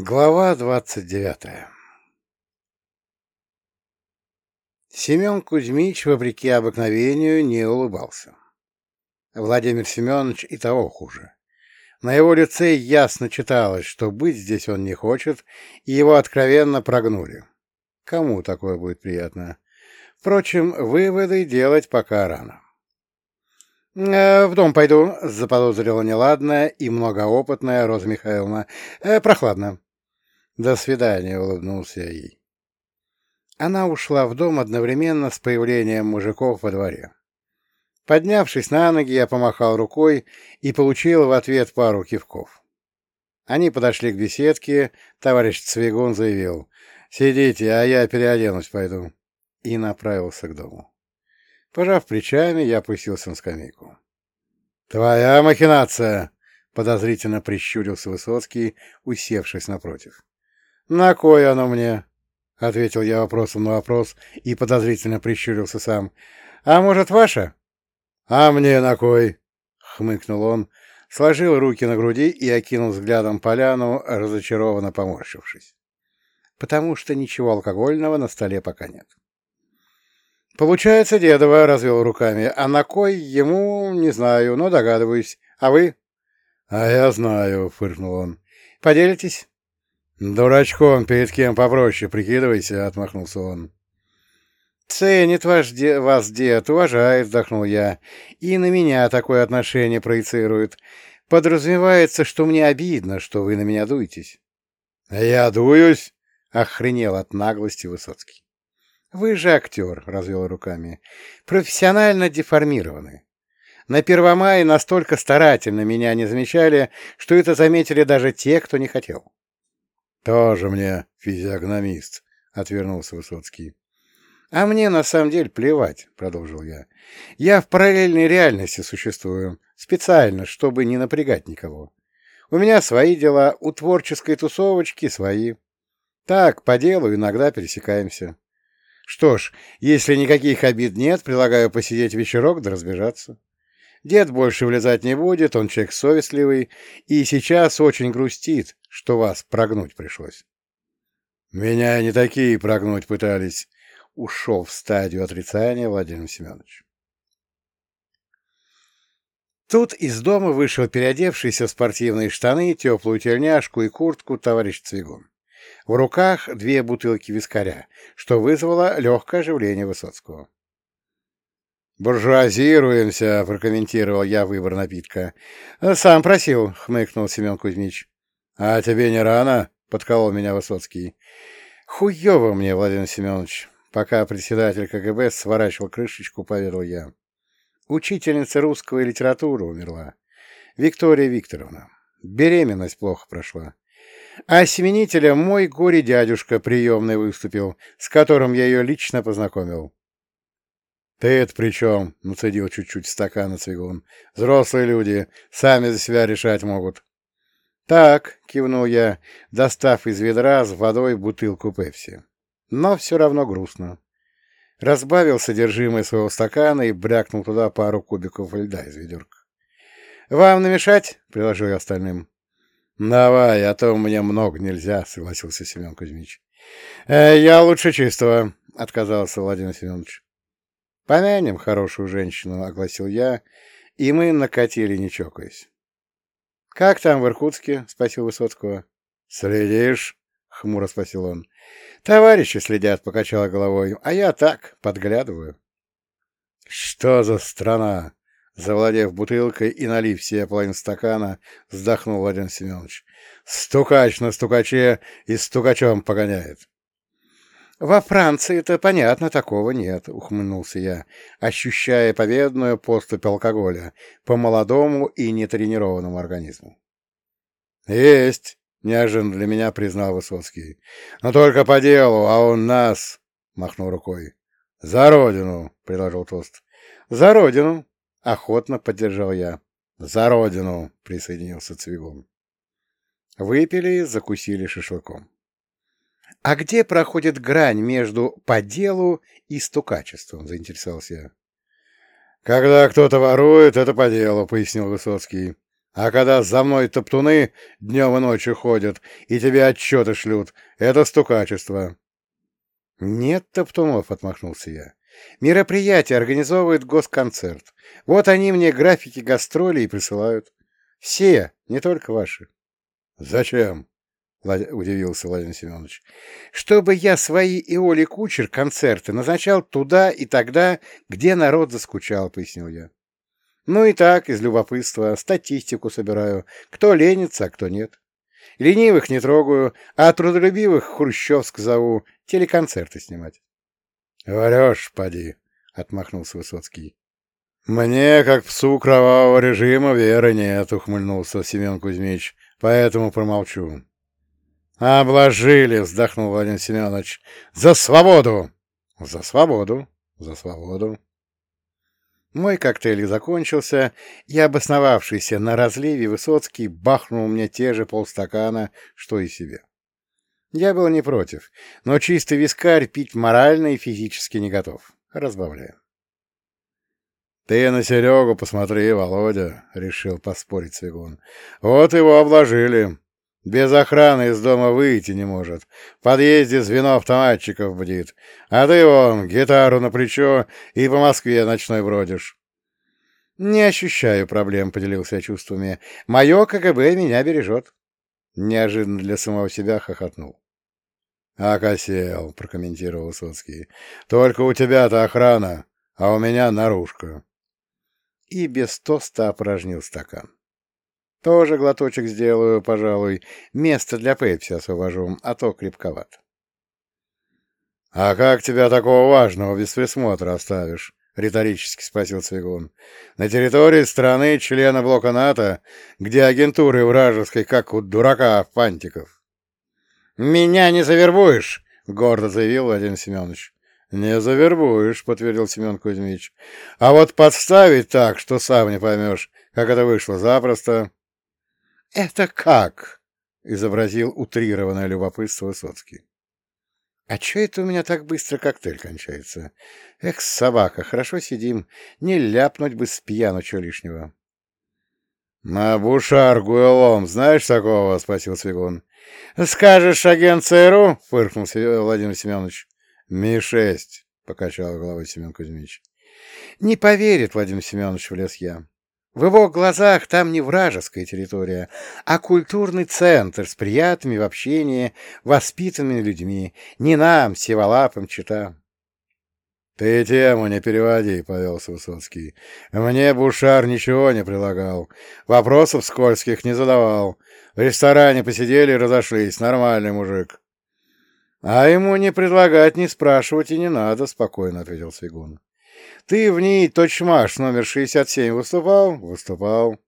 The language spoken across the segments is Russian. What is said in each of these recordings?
Глава двадцать девятая Семен Кузьмич, вопреки обыкновению, не улыбался. Владимир Семенович и того хуже. На его лице ясно читалось, что быть здесь он не хочет, и его откровенно прогнули. Кому такое будет приятно? Впрочем, выводы делать пока рано. «Э, «В дом пойду», — заподозрила неладная и многоопытная Роза Михайловна. «Э, «Прохладно». «До свидания», — улыбнулся я ей. Она ушла в дом одновременно с появлением мужиков во дворе. Поднявшись на ноги, я помахал рукой и получил в ответ пару кивков. Они подошли к беседке, товарищ Цвигун заявил «Сидите, а я переоденусь пойду» и направился к дому. Пожав плечами, я опустился на скамейку. «Твоя махинация!» — подозрительно прищурился Высоцкий, усевшись напротив. «На кой оно мне?» — ответил я вопросом на вопрос и подозрительно прищурился сам. «А может, ваша?» «А мне на кой?» — хмыкнул он, сложил руки на груди и окинул взглядом поляну, разочарованно поморщившись. «Потому что ничего алкогольного на столе пока нет». «Получается, Дедова развел руками, а на кой ему, не знаю, но догадываюсь. А вы?» «А я знаю», — фыркнул он. «Поделитесь?» «Дурачком перед кем попроще, прикидывайся», — отмахнулся он. «Ценит ваш де вас дед, уважает», — вздохнул я, — «и на меня такое отношение проецирует. Подразумевается, что мне обидно, что вы на меня дуетесь». «Я дуюсь?» — охренел от наглости Высоцкий. «Вы же актер», — развел руками, — «профессионально деформированы. На Первомае настолько старательно меня не замечали, что это заметили даже те, кто не хотел». «Тоже мне физиогномист», — отвернулся Высоцкий. «А мне на самом деле плевать», — продолжил я. «Я в параллельной реальности существую, специально, чтобы не напрягать никого. У меня свои дела, у творческой тусовочки свои. Так, по делу иногда пересекаемся. Что ж, если никаких обид нет, предлагаю посидеть вечерок да разбежаться. Дед больше влезать не будет, он человек совестливый, и сейчас очень грустит, что вас прогнуть пришлось. Меня не такие прогнуть пытались. Ушел в стадию отрицания Владимир Семенович. Тут из дома вышел переодевшийся в спортивные штаны, теплую тельняшку и куртку товарищ Цвигун. В руках две бутылки вискаря, что вызвало легкое оживление Высоцкого. «Буржуазируемся», — прокомментировал я выбор напитка. «Сам просил», — хмыкнул Семен Кузьмич. «А тебе не рано?» — подколол меня Высоцкий. «Хуево мне, Владимир Семенович», — пока председатель КГБ сворачивал крышечку, поведал я. «Учительница русского и литературы умерла. Виктория Викторовна. Беременность плохо прошла. А семенителя мой горе-дядюшка приемный выступил, с которым я ее лично познакомил. — Ты это при чем? — нацедил чуть-чуть стакана Цвигун. — Взрослые люди, сами за себя решать могут. — Так, — кивнул я, достав из ведра с водой бутылку пепси. Но все равно грустно. Разбавил содержимое своего стакана и брякнул туда пару кубиков льда из ведерка. — Вам намешать? — предложил я остальным. «Давай, а то мне много нельзя», — согласился Семен Кузьмич. «Э, «Я лучше чистого», — отказался Владимир Семенович. «Помянем хорошую женщину», — огласил я, и мы накатили, не чокаясь. «Как там в Иркутске?» — спросил Высоцкого. «Следишь?» — хмуро спросил он. «Товарищи следят», — покачала головой, — «а я так, подглядываю». «Что за страна?» Завладев бутылкой и налив себе половину стакана, вздохнул Владимир Семенович. «Стукач на стукаче и стукачом погоняет». «Во Франции это понятно, такого нет», — ухмыльнулся я, ощущая победную поступь алкоголя по молодому и нетренированному организму. «Есть», — неожиданно для меня признал Высоцкий. «Но только по делу, а он нас...» — махнул рукой. «За родину», — предложил Тост. «За родину», Охотно поддержал я. За родину! Присоединился Цвигун. Выпили, закусили шашлыком. А где проходит грань между по делу и стукачеством? Заинтересовался я. Когда кто-то ворует, это по делу, пояснил Высоцкий. А когда за мной топтуны днем и ночью ходят и тебе отчеты шлют, это стукачество. — Нет топтунов, — отмахнулся я. — Мероприятие организовывает госконцерт. Вот они мне графики гастролей присылают. Все, не только ваши. — Зачем? — удивился Владимир Семенович. — Чтобы я свои и Оли Кучер концерты назначал туда и тогда, где народ заскучал, — пояснил я. Ну и так, из любопытства, статистику собираю, кто ленится, а кто нет. Ленивых не трогаю, а трудолюбивых хрущевск зову телеконцерты снимать. — Врешь, поди, — отмахнулся Высоцкий. — Мне, как псу кровавого режима, веры нет, — ухмыльнулся Семен Кузьмич, — поэтому промолчу. — Обложили, — вздохнул Владимир Семенович. — За свободу! — За свободу, за свободу. Мой коктейль закончился, и обосновавшийся на разливе Высоцкий бахнул мне те же полстакана, что и себе. Я был не против, но чистый вискарь пить морально и физически не готов. Разбавляю. «Ты на Серегу посмотри, Володя», — решил поспорить Свигун. «Вот его обложили. Без охраны из дома выйти не может. В подъезде звено автоматчиков бдит. А ты вон, гитару на плечо и по Москве ночной бродишь. Не ощущаю проблем, поделился чувствами. Мое КГБ меня бережет. Неожиданно для самого себя хохотнул. «Окосел», — прокомментировал Высоцкий. «Только у тебя-то охрана, а у меня наружка». И без тоста опорожнил стакан. Тоже глоточек сделаю, пожалуй. Место для пепси освобожу, а то крепковат. — А как тебя такого важного без присмотра оставишь? — риторически спросил Цвигун. — На территории страны члена блока НАТО, где агентуры вражеской, как у дурака Фантиков. — Меня не завербуешь! — гордо заявил Владимир Семенович. — Не завербуешь, — подтвердил Семен Кузьмич. — А вот подставить так, что сам не поймешь, как это вышло, запросто. «Это как?» — изобразил утрированное любопытство Высоцкий. «А чё это у меня так быстро коктейль кончается? Эх, собака, хорошо сидим, не ляпнуть бы с пьяну чё лишнего». «На бушар Гуэлом, знаешь такого?» — спросил Свигун. «Скажешь, агент ЦРУ?» — фыркнул Владимир Семенович. «Ми-6», — покачал головой Семен Кузьмич. «Не поверит, Владимир Семенович, влез я. В его глазах там не вражеская территория, а культурный центр с приятными в общении, воспитанными людьми. Не нам, сиволапым, чита. — Ты тему не переводи, — повелся Высоцкий. — Мне Бушар ничего не предлагал, вопросов скользких не задавал. В ресторане посидели и разошлись, нормальный мужик. — А ему не предлагать, не спрашивать и не надо, — спокойно ответил Свигун. Ты в ней точмаш номер 67 выступал? Выступал.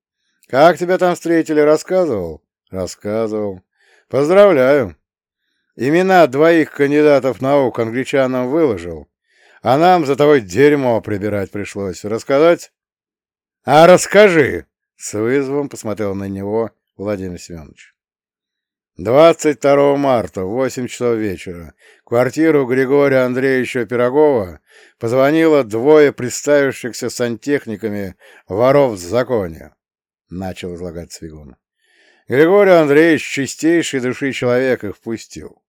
Как тебя там встретили, рассказывал? Рассказывал. Поздравляю. Имена двоих кандидатов наук англичанам выложил, а нам за тобой дерьмо прибирать пришлось. Рассказать? А расскажи! С вызовом посмотрел на него Владимир Семенович. 22 марта в 8 часов вечера квартиру Григория Андреевича Пирогова позвонило двое представившихся сантехниками воров в законе, — начал излагать Свигун. Григорий Андреевич чистейшей души человек их впустил.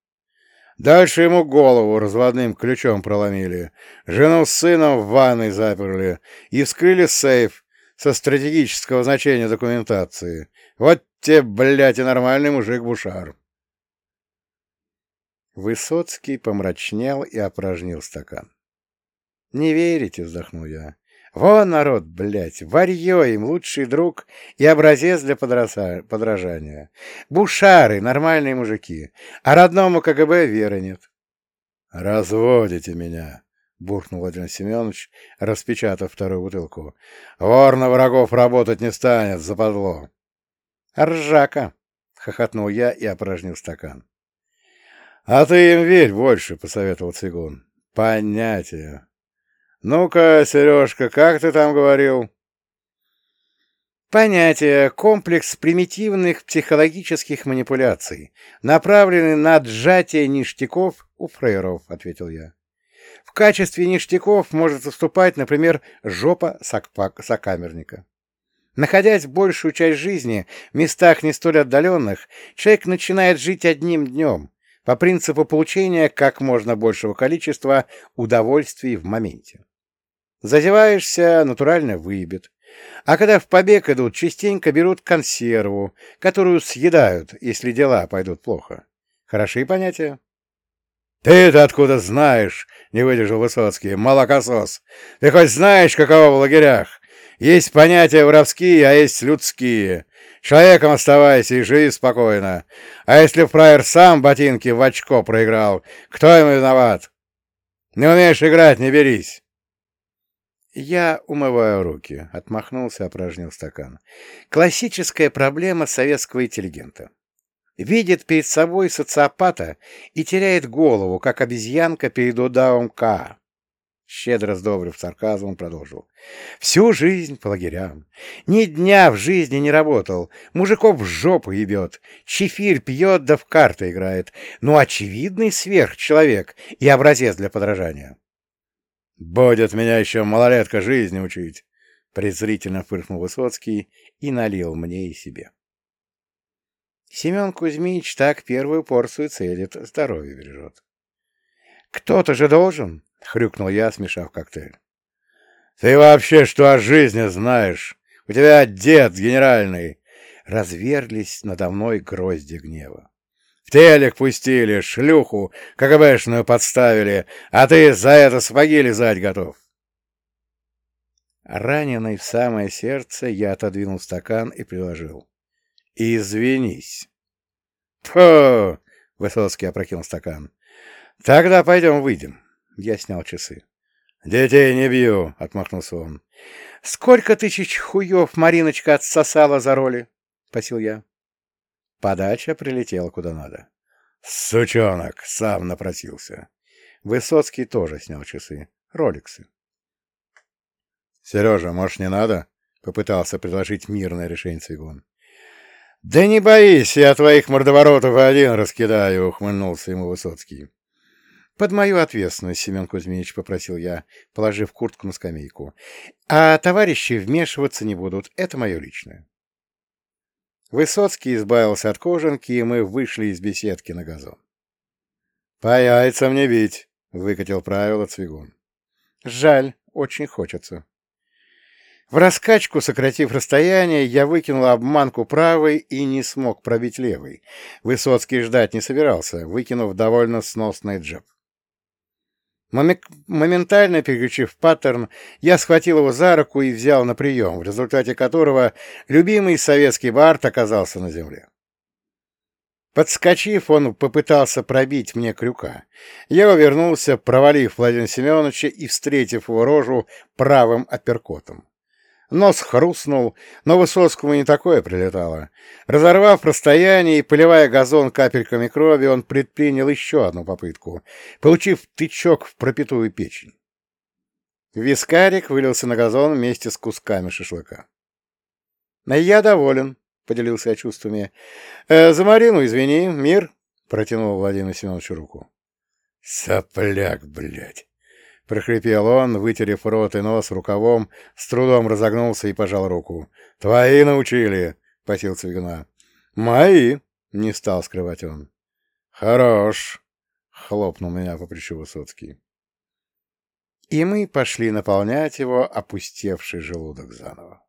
Дальше ему голову разводным ключом проломили, жену с сыном в ванной заперли и вскрыли сейф со стратегического значения документации. Вот те, блядь, и нормальный мужик Бушар. Высоцкий помрачнел и опорожнил стакан. «Не верите?» — вздохнул я. «Вон народ, блядь, варьё им лучший друг и образец для подроса... подражания. Бушары, нормальные мужики, а родному КГБ веры нет». «Разводите меня!» — буркнул Владимир Семенович, распечатав вторую бутылку. «Вор на врагов работать не станет, западло!» «Ржака!» — хохотнул я и опорожнил стакан. «А ты им верь больше», — посоветовал Цигун. «Понятие. Ну-ка, Сережка, как ты там говорил?» Понятие — комплекс примитивных психологических манипуляций, направленный на отжатие ништяков у фрейров, — ответил я. В качестве ништяков может выступать, например, жопа сокамерника. Находясь большую часть жизни в местах не столь отдаленных, человек начинает жить одним днем, по принципу получения как можно большего количества удовольствий в моменте. Зазеваешься, натурально выебет. А когда в побег идут, частенько берут консерву, которую съедают, если дела пойдут плохо. Хороши понятия? — Ты-то откуда знаешь? — не выдержал Высоцкий. — Молокосос! Ты хоть знаешь, каково в лагерях? Есть понятия воровские, а есть людские. Человеком оставайся и живи спокойно. А если фраер сам ботинки в очко проиграл, кто ему виноват? Не умеешь играть, не берись. Я умываю руки, отмахнулся, опорожнил стакан. Классическая проблема советского интеллигента. Видит перед собой социопата и теряет голову, как обезьянка перед удавом К. Щедро сдобрив сарказмом, продолжил. Всю жизнь по лагерям. Ни дня в жизни не работал. Мужиков в жопу ебет. Чефирь пьет да в карты играет. Ну, очевидный сверхчеловек и образец для подражания. «Будет меня еще малолетка жизни учить!» Презрительно фыркнул Высоцкий и налил мне и себе. Семен Кузьмич так первую порцию целит, здоровье бережет. «Кто-то же должен!» — хрюкнул я, смешав коктейль. «Ты вообще что о жизни знаешь? У тебя дед генеральный!» Разверлись надо мной грозди гнева. «В телек пустили, шлюху КГБшную подставили, а ты за это сапоги лизать готов!» Раненый в самое сердце, я отодвинул стакан и приложил. «Извинись!» «Фу!» — Высоцкий опрокинул стакан. «Тогда пойдем выйдем». Я снял часы. «Детей не бью», — отмахнулся он. «Сколько тысяч хуев Мариночка отсосала за роли?» — спросил я. Подача прилетела куда надо. «Сучонок!» — сам напросился. Высоцкий тоже снял часы. Роликсы. «Сережа, может, не надо?» — попытался предложить мирное решение Цвигун. «Да не боись, я твоих мордоворотов один раскидаю», — ухмыльнулся ему Высоцкий. «Под мою ответственность, Семен Кузьмич», — попросил я, положив куртку на скамейку. «А товарищи вмешиваться не будут, это мое личное». Высоцкий избавился от кожанки, и мы вышли из беседки на газон. «По яйцам не бить», — выкатил правило Цвигун. «Жаль, очень хочется». В раскачку, сократив расстояние, я выкинул обманку правой и не смог пробить левой. Высоцкий ждать не собирался, выкинув довольно сносный джеб. Моментально переключив паттерн, я схватил его за руку и взял на прием, в результате которого любимый советский бард оказался на земле. Подскочив, он попытался пробить мне крюка. Я увернулся, провалив Владимира Семеновича и встретив его рожу правым апперкотом. Нос хрустнул, но Высоцкому не такое прилетало. Разорвав расстояние и поливая газон капельками крови, он предпринял еще одну попытку, получив тычок в пропитую печень. Вискарик вылился на газон вместе с кусками шашлыка. — Я доволен, — поделился я чувствами. «Э, — За Марину извини, мир, — протянул Владимир Семенович руку. — Сопляк, блядь! — прохрипел он, вытерев рот и нос рукавом, с трудом разогнулся и пожал руку. — Твои научили, — посил Цвигуна. — Мои, — не стал скрывать он. — Хорош, — хлопнул меня по плечу Высоцкий. И мы пошли наполнять его опустевший желудок заново.